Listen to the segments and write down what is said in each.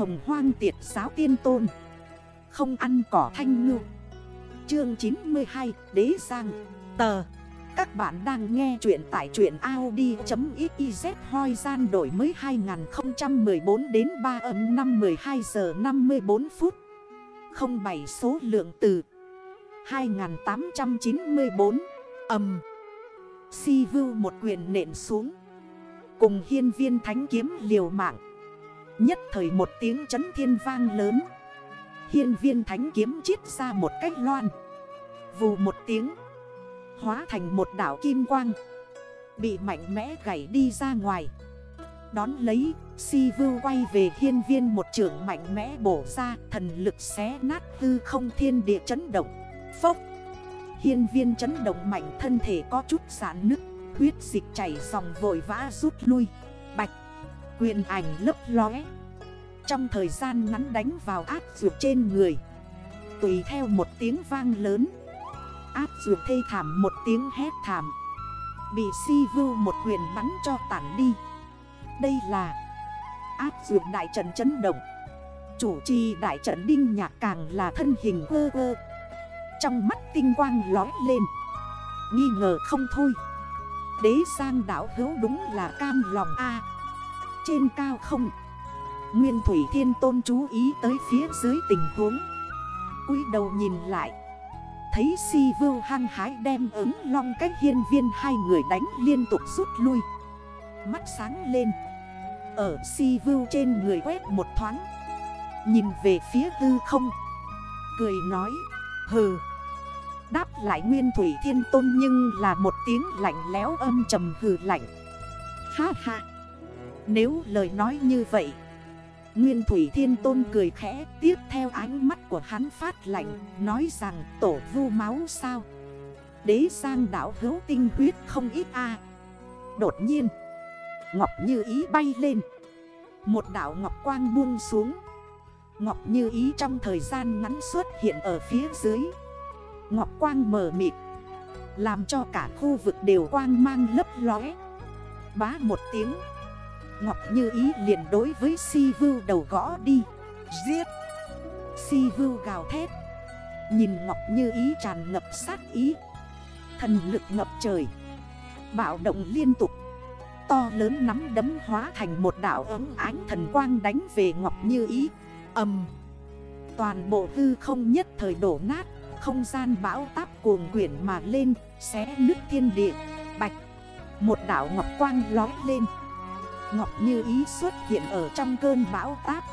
hồng hoang tiệt giáo tiên tôn. Không ăn cỏ thanh ngư. Chương 92 Đế Giang. Tờ. Các bạn đang nghe chuyện tại chuyện Audi.xyz hoi gian đổi mới 2014 đến 3 âm 5 12 giờ 54 phút. 07 số lượng từ 2894 âm. Si vưu một quyền nện xuống. Cùng hiên viên thánh kiếm liều mạng. Nhất thời một tiếng chấn thiên vang lớn. Hiên viên thánh kiếm chiết ra một cách loan. Vù một tiếng, Hóa thành một đảo kim quang. Bị mạnh mẽ gãy đi ra ngoài. Đón lấy, Si vưu quay về hiên viên một trưởng mạnh mẽ bổ ra, Thần lực xé nát hư không thiên địa chấn động. Phốc! Hiên viên chấn động mạnh, thân thể có chút giãn nứt, Huyết dịch chảy dòng vội vã rút lui. Quyền ảnh lấp lóe. Trong thời gian ngắn đánh vào áp dược trên người, Tùy theo một tiếng vang lớn, Áp dược thê thảm một tiếng hét thảm, Bị si vưu một quyền bắn cho tản đi. Đây là Áp dược đại trận chấn động. Chủ trì đại trận đinh nhạc càng là thân hình vơ vơ Trong mắt tinh quang lói lên. Nghi ngờ không thôi. Đế sang đảo hữu đúng là cam lòng A. Trên cao không. Nguyên Thủy Thiên Tôn chú ý tới phía dưới tình huống. Cúi đầu nhìn lại. Thấy si vưu hăng hái đem ứng long cách hiên viên hai người đánh liên tục rút lui. Mắt sáng lên. Ở si vưu trên người quét một thoáng. Nhìn về phía hư không. Cười nói. Hừ. Đáp lại Nguyên Thủy Thiên Tôn nhưng là một tiếng lạnh léo âm trầm hừ lạnh. Ha ha. Nếu lời nói như vậy, Nguyên Thủy Thiên Tôn cười khẽ, Tiếp theo ánh mắt của hắn phát lạnh, Nói rằng, tổ vu máu sao? Đế sang đảo hữu tinh huyết không ít a. Đột nhiên, Ngọc Như Ý bay lên. Một đảo Ngọc Quang buông xuống. Ngọc Như Ý trong thời gian ngắn xuất hiện ở phía dưới. Ngọc Quang mờ mịt, Làm cho cả khu vực đều quang mang lấp lóe. Bá một tiếng Ngọc Như Ý liền đối với Si Vưu đầu gõ đi. Giết. Si Vưu gào thét. Nhìn Ngọc Như Ý tràn ngập sát ý. Thần lực ngập trời. Bạo động liên tục. To lớn nắm đấm hóa thành một đảo ấm ánh thần quang đánh về Ngọc Như Ý. Âm Toàn bộ hư không nhất thời đổ nát. Không gian bão táp cuồng quyển mà lên Xé nước thiên địa. Bạch. Một đảo ngọc quang lói lên Ngọc Như Ý xuất hiện ở trong cơn bão táp.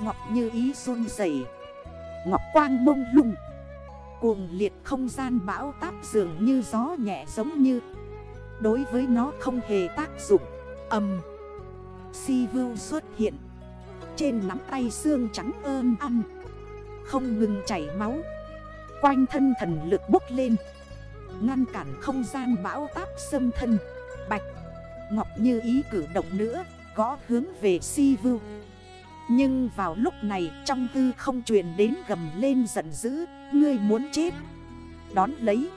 Ngọc Như Ý run dậy Ngọc Quang mông lung. Cuồng liệt không gian bão táp dường như gió nhẹ giống như. Đối với nó không hề tác dụng. Âm. Si vưu xuất hiện. Trên nắm tay xương trắng ơn ăn. Không ngừng chảy máu. Quanh thân thần lực bốc lên. Ngăn cản không gian bão táp xâm thân. Bạch Ngọc như ý cử động nữa, Gõ hướng về si vưu. Nhưng vào lúc này trong tư không truyền đến gầm lên giận dữ, Ngươi muốn chết? Đón lấy,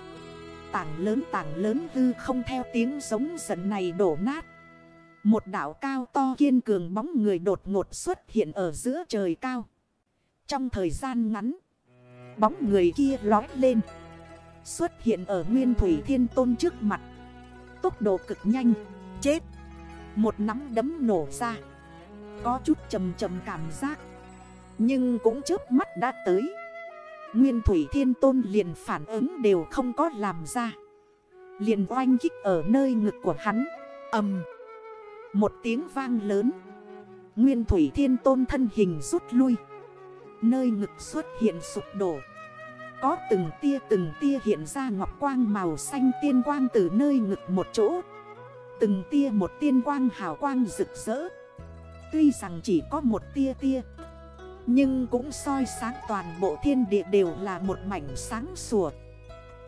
Tảng lớn tảng lớn tư không theo tiếng giống giận này đổ nát. Một đảo cao to kiên cường bóng người đột ngột xuất hiện ở giữa trời cao. Trong thời gian ngắn, Bóng người kia lói lên, Xuất hiện ở Nguyên Thủy Thiên Tôn trước mặt. Tốc độ cực nhanh. Chết. Một nắm đấm nổ ra. Có chút trầm trầm cảm giác. Nhưng cũng trước mắt đã tới. Nguyên Thủy Thiên Tôn liền phản ứng đều không có làm ra. Liền oanh kích ở nơi ngực của hắn. Âm Một tiếng vang lớn. Nguyên Thủy Thiên Tôn thân hình rút lui. Nơi ngực xuất hiện sụp đổ. Có từng tia từng tia hiện ra ngọc quang màu xanh tiên quang từ nơi ngực một chỗ. Từng tia một tiên quang hào quang rực rỡ. Tuy rằng chỉ có một tia tia, Nhưng cũng soi sáng toàn bộ thiên địa đều là một mảnh sáng sủa.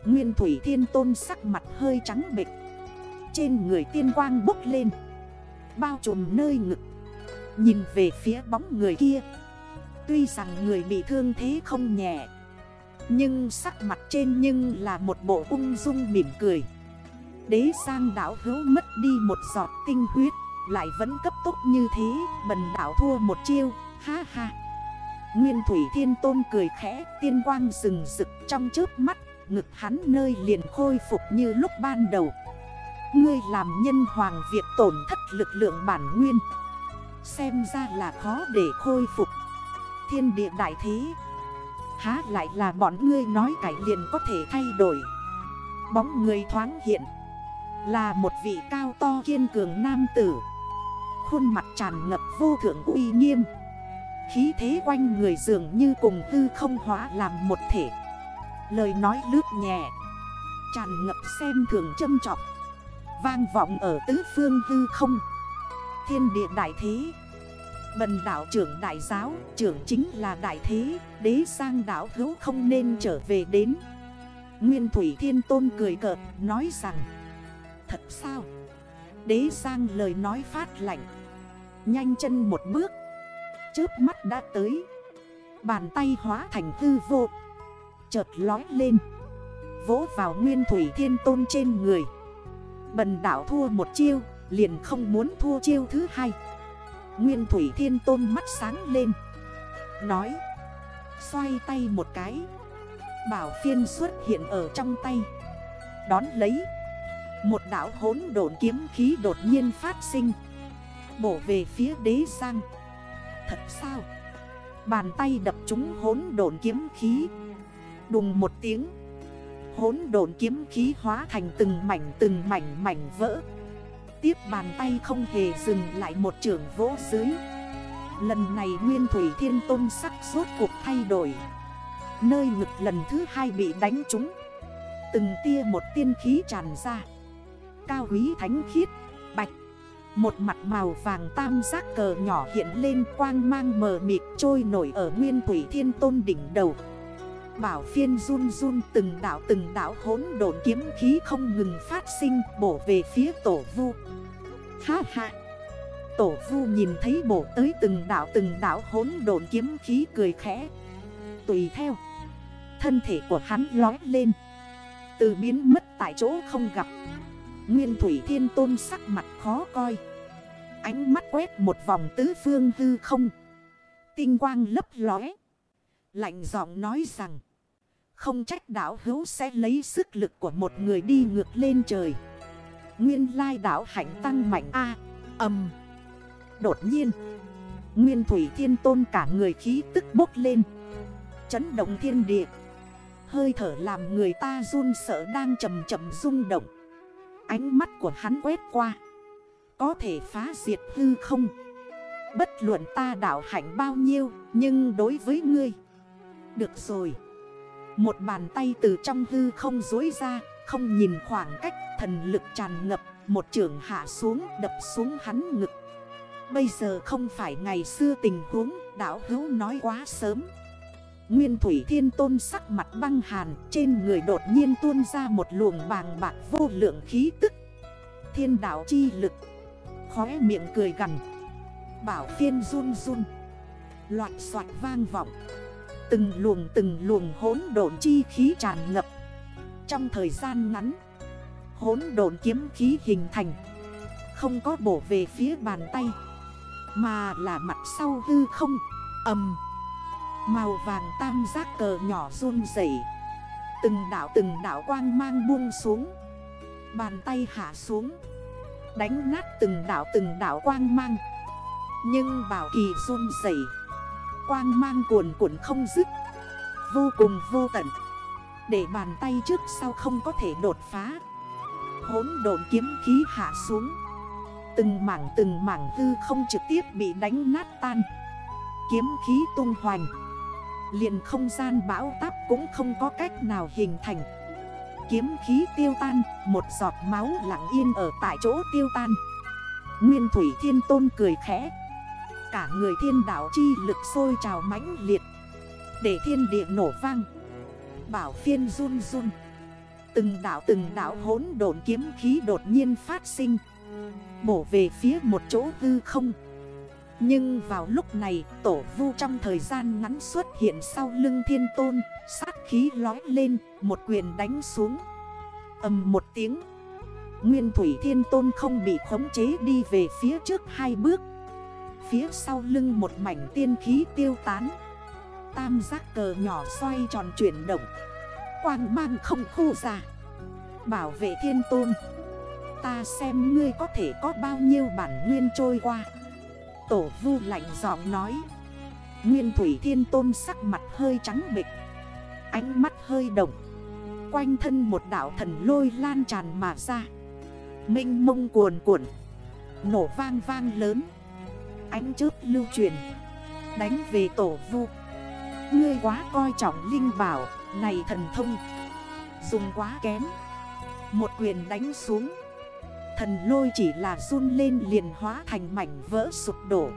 Nguyên thủy thiên tôn sắc mặt hơi trắng bịch Trên người tiên quang bốc lên, Bao trùm nơi ngực. Nhìn về phía bóng người kia, Tuy rằng người bị thương thế không nhẹ, Nhưng sắc mặt trên nhưng là một bộ ung dung mỉm cười. Đế sang đảo hữu mất đi một giọt tinh huyết, Lại vẫn cấp tốc như thế, Bần đảo thua một chiêu, Ha ha. Nguyên Thủy Thiên Tôn cười khẽ, Tiên quang rừng rực trong trước mắt, Ngực hắn nơi liền khôi phục như lúc ban đầu. Ngươi làm nhân hoàng việc tổn thất lực lượng bản nguyên. Xem ra là khó để khôi phục. Thiên địa đại thế. Há lại là bọn ngươi nói cải liền có thể thay đổi. Bóng người thoáng hiện là một vị cao to kiên cường nam tử. Khuôn mặt tràn ngập vô thượng uy nghiêm. Khí thế quanh người dường như cùng tư không hóa làm một thể. Lời nói lướt nhẹ, Tràn ngập xem thường châm trọng. Vang vọng ở tứ phương hư không. Thiên địa đại thế. Bần đảo trưởng đại giáo, Trưởng chính là đại thế. Đế sang đảo hữu không nên trở về đến. Nguyên Thủy Thiên Tôn cười cợt, Nói rằng Thật sao? Đế sang lời nói phát lạnh. Nhanh chân một bước. Chớp mắt đã tới. Bàn tay hóa thành hư vô. Chợt lói lên. Vỗ vào Nguyên Thủy Thiên Tôn trên người. Bần đảo thua một chiêu, Liền không muốn thua chiêu thứ hai. Nguyên Thủy Thiên Tôn mắt sáng lên. Nói. Xoay tay một cái. Bảo phiên xuất hiện ở trong tay. Đón lấy. Một đảo hốn độn kiếm khí đột nhiên phát sinh. Bổ về phía đế sang Thật sao? Bàn tay đập trúng hốn độn kiếm khí. Đùng một tiếng. Hốn độn kiếm khí hóa thành từng mảnh từng mảnh mảnh vỡ. Tiếp bàn tay không hề dừng lại một trường vỗ dưới. Lần này Nguyên Thủy Thiên Tôn sắc suốt cuộc thay đổi. Nơi ngực lần thứ hai bị đánh trúng. Từng tia một tiên khí tràn ra. Cao quý thánh khiết, bạch. Một mặt màu vàng tam giác cờ nhỏ hiện lên quang mang mờ mịt trôi nổi ở Nguyên Thủy Thiên Tôn đỉnh đầu. Bảo phiên run run từng đảo từng đảo hốn độn kiếm khí không ngừng phát sinh bổ về phía tổ vu. Ha ha. Tổ vu nhìn thấy bổ tới từng đảo từng đảo hốn độn kiếm khí cười khẽ. Tùy theo. Thân thể của hắn lói lên. Từ biến mất tại chỗ không gặp. Nguyên Thủy Thiên Tôn sắc mặt khó coi. Ánh mắt quét một vòng tứ phương hư không. Tinh quang lấp lóe. Lạnh giọng nói rằng, Không trách đảo hữu sẽ lấy sức lực của một người đi ngược lên trời. Nguyên lai đảo hạnh tăng mạnh A. Âm. Đột nhiên, Nguyên thủy thiên tôn cả người khí tức bốc lên. Chấn động thiên địa. Hơi thở làm người ta run sợ đang chầm chậm rung động. Ánh mắt của hắn quét qua. Có thể phá diệt hư không? Bất luận ta đảo hạnh bao nhiêu, Nhưng đối với ngươi, Được rồi. Một bàn tay từ trong hư không dối ra, Không nhìn khoảng cách, thần lực tràn ngập, Một trường hạ xuống, đập xuống hắn ngực. Bây giờ không phải ngày xưa tình huống Đảo hữu nói quá sớm. Nguyên Thủy Thiên Tôn sắc mặt băng hàn, Trên người đột nhiên tuôn ra một luồng bàng bạc vô lượng khí tức. Thiên đảo chi lực, Khóe miệng cười gần Bảo phiên run run Loạt soạt vang vọng. Từng luồng từng luồng hốn độn chi khí tràn ngập. Trong thời gian ngắn Hốn độn kiếm khí hình thành, Không có bổ về phía bàn tay, Mà là mặt sau hư không Âm Màu vàng tam giác cờ nhỏ run rẩy, Từng đảo từng đảo quang mang buông xuống. Bàn tay hạ xuống. Đánh nát từng đảo từng đảo quang mang. Nhưng bảo kỳ run rẩy, Quang mang cuồn cuộn không dứt. Vô cùng vô tận. Để bàn tay trước sau không có thể đột phá. Hốn độn kiếm khí hạ xuống. Từng mảng từng mảng hư không trực tiếp bị đánh nát tan. Kiếm khí tung hoành liền không gian bão táp cũng không có cách nào hình thành. Kiếm khí tiêu tan, Một giọt máu lặng yên ở tại chỗ tiêu tan. Nguyên Thủy Thiên Tôn cười khẽ. Cả người thiên đảo chi lực sôi trào mãnh liệt. Để thiên địa nổ vang. Bảo phiên run run. Từng đảo từng đảo hốn độn kiếm khí đột nhiên phát sinh. Bổ về phía một chỗ hư không. Nhưng vào lúc này, tổ vu trong thời gian ngắn xuất hiện sau lưng thiên tôn, Sát khí lói lên, một quyền đánh xuống. Ầm một tiếng, Nguyên thủy thiên tôn không bị khống chế đi về phía trước hai bước. Phía sau lưng một mảnh tiên khí tiêu tán. Tam giác cờ nhỏ xoay tròn chuyển động. Quang mang không khô ra Bảo vệ thiên tôn. Ta xem ngươi có thể có bao nhiêu bản nguyên trôi qua. Tổ vu lạnh giọng nói. Nguyên thủy thiên tôn sắc mặt hơi trắng bịch, Ánh mắt hơi động. Quanh thân một đảo thần lôi lan tràn mà ra. Minh mông cuồn cuộn, Nổ vang vang lớn. Ánh chớp lưu truyền, Đánh về tổ vu. Ngươi quá coi trọng linh bảo, Này thần thông. Dùng quá kém, Một quyền đánh xuống. Thần lôi chỉ là run lên liền hóa thành mảnh vỡ sụp đổ.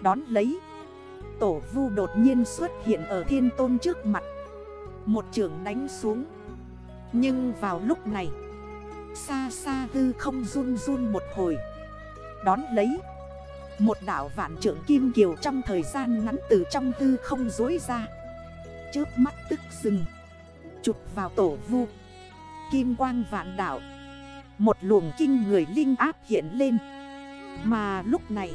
Đón lấy, Tổ vu đột nhiên xuất hiện ở thiên tôn trước mặt. Một trường đánh xuống. Nhưng vào lúc này, Xa xa hư không run run một hồi. Đón lấy, Một đảo vạn trưởng kim kiều trong thời gian ngắn từ trong hư không dối ra. Trước mắt tức dừng, Chụp vào tổ vu. Kim quang vạn đảo một luồng kinh người linh áp hiện lên. Mà lúc này,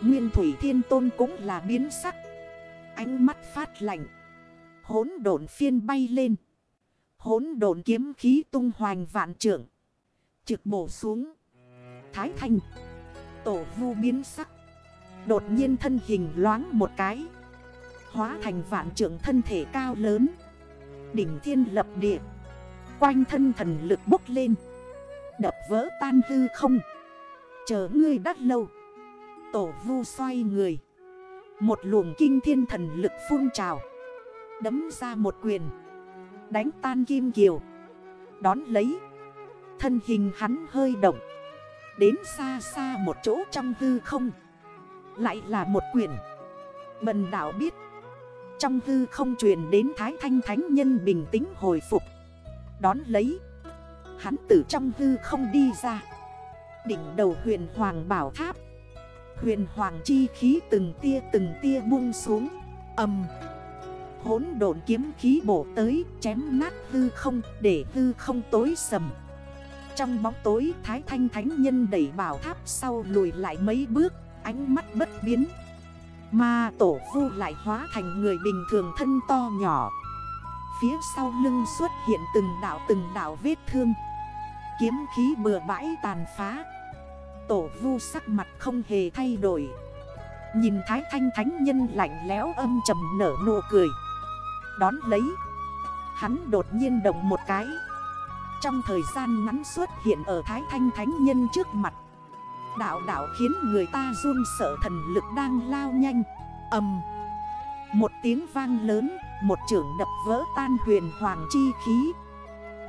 Nguyên Thủy Thiên Tôn cũng là biến sắc. Ánh mắt phát lạnh. Hốn độn phiên bay lên. Hốn độn kiếm khí tung hoành vạn trưởng Trực bổ xuống. Thái thanh. Tổ vu biến sắc. Đột nhiên thân hình loáng một cái. Hóa thành vạn trưởng thân thể cao lớn. Đỉnh thiên lập địa. Quanh thân thần lực bốc lên. Đập vỡ tan hư không? Chờ ngươi đắt lâu. Tổ vu xoay người. Một luồng kinh thiên thần lực phun trào. Đấm ra một quyền. Đánh tan kim kiều. Đón lấy. Thân hình hắn hơi động. Đến xa xa một chỗ trong hư không. Lại là một quyền Bần đảo biết. Trong hư không truyền đến Thái Thanh Thánh Nhân bình tĩnh hồi phục. Đón lấy. Hắn từ trong hư không đi ra. Đỉnh đầu huyền hoàng bảo tháp. Huyền hoàng chi khí từng tia từng tia buông xuống. Âm. Hốn độn kiếm khí bổ tới, chém nát hư không, để hư không tối sầm. Trong bóng tối, Thái Thanh Thánh Nhân đẩy bảo tháp sau lùi lại mấy bước, Ánh mắt bất biến. Mà tổ vu lại hóa thành người bình thường thân to nhỏ. Phía sau lưng xuất hiện từng đảo từng đảo vết thương. Kiếm khí bừa bãi tàn phá. Tổ vu sắc mặt không hề thay đổi. Nhìn Thái Thanh Thánh Nhân lạnh lẽo âm trầm nở nụ cười. Đón lấy, Hắn đột nhiên động một cái. Trong thời gian ngắn xuất hiện ở Thái Thanh Thánh Nhân trước mặt, Đạo đạo khiến người ta run sợ thần lực đang lao nhanh. Âm Một tiếng vang lớn, Một trưởng đập vỡ tan huyền hoàng chi khí.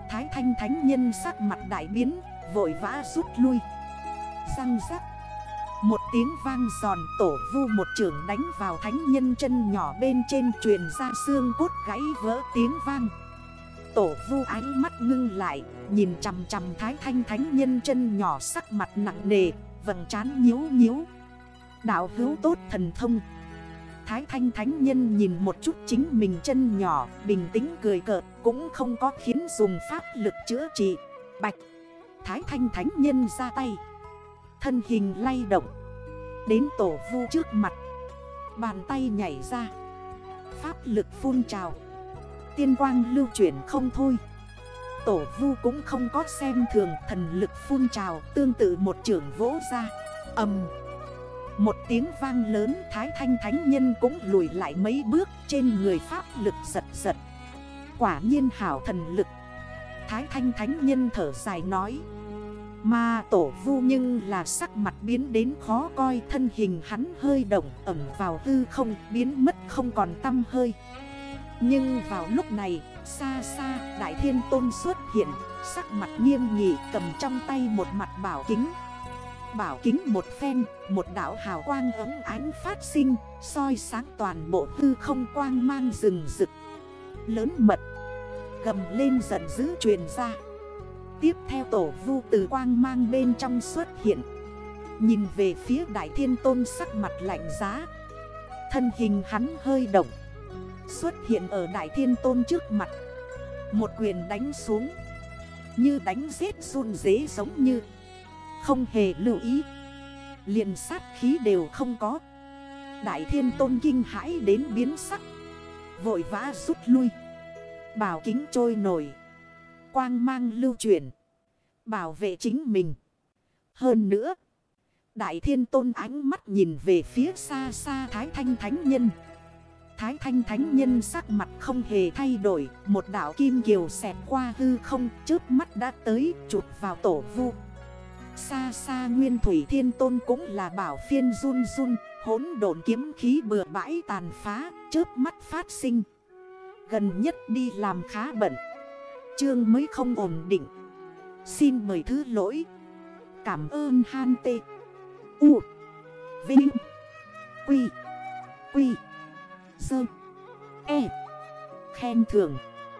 Thái Thanh Thánh Nhân sắc mặt đại biến, Vội vã rút lui. Răng rắc. Một tiếng vang giòn, tổ vu một trường đánh vào thánh nhân chân nhỏ bên trên truyền ra xương cốt gãy vỡ tiếng vang. Tổ vu ánh mắt ngưng lại, Nhìn chằm chằm thái thanh thánh nhân chân nhỏ sắc mặt nặng nề, Vầng trán nhíu nhíu. Đạo hữu tốt thần thông. Thái thanh thánh nhân nhìn một chút chính mình chân nhỏ, Bình tĩnh cười cợt, Cũng không có khiến dùng pháp lực chữa trị. Bạch! Thái thanh thánh nhân ra tay. Thân hình lay động. Đến tổ vu trước mặt. Bàn tay nhảy ra. Pháp lực phun trào. Tiên quang lưu chuyển không thôi. Tổ vu cũng không có xem thường thần lực phun trào Tương tự một trưởng vỗ ra. Âm! Một tiếng vang lớn, Thái thanh thánh nhân cũng lùi lại mấy bước, Trên người pháp lực giật giật. Quả nhiên hảo thần lực. Thái thanh thánh nhân thở dài nói mà tổ vu nhưng là sắc mặt biến đến khó coi, Thân hình hắn hơi động, ẩm vào hư không, biến mất không còn tâm hơi. Nhưng vào lúc này, xa xa, đại thiên tôn xuất hiện, Sắc mặt nghiêm nghị, cầm trong tay một mặt bảo kính. Bảo kính một phen, Một đảo hào quang ấm ánh phát sinh, soi sáng toàn bộ hư không quang mang rừng rực. Lớn mật, Gầm lên giận dữ truyền ra. Tiếp theo tổ vu từ quang mang bên trong xuất hiện. Nhìn về phía đại thiên tôn sắc mặt lạnh giá. Thân hình hắn hơi động. Xuất hiện ở đại thiên tôn trước mặt. Một quyền đánh xuống. Như đánh giết run dế giống như. Không hề lưu ý. Liền sát khí đều không có. Đại thiên tôn kinh hãi đến biến sắc. Vội vã rút lui. Bảo kính trôi nổi. Quang mang lưu chuyển. Bảo vệ chính mình. Hơn nữa, Đại thiên tôn ánh mắt nhìn về phía xa xa Thái Thanh Thánh Nhân. Thái Thanh Thánh Nhân sắc mặt không hề thay đổi. Một đảo kim kiều xẹt qua hư không Trước mắt đã tới, chụp vào tổ vu. Xa xa Nguyên Thủy Thiên Tôn cũng là bảo phiên run run Hốn độn kiếm khí bừa bãi tàn phá, Chớp mắt phát sinh. Gần nhất đi làm khá bận. Chương mới không ổn định. Xin mời thứ lỗi. Cảm ơn Han Tê. U. Vinh. Quy. Quy. Sơ. E. Khen thưởng.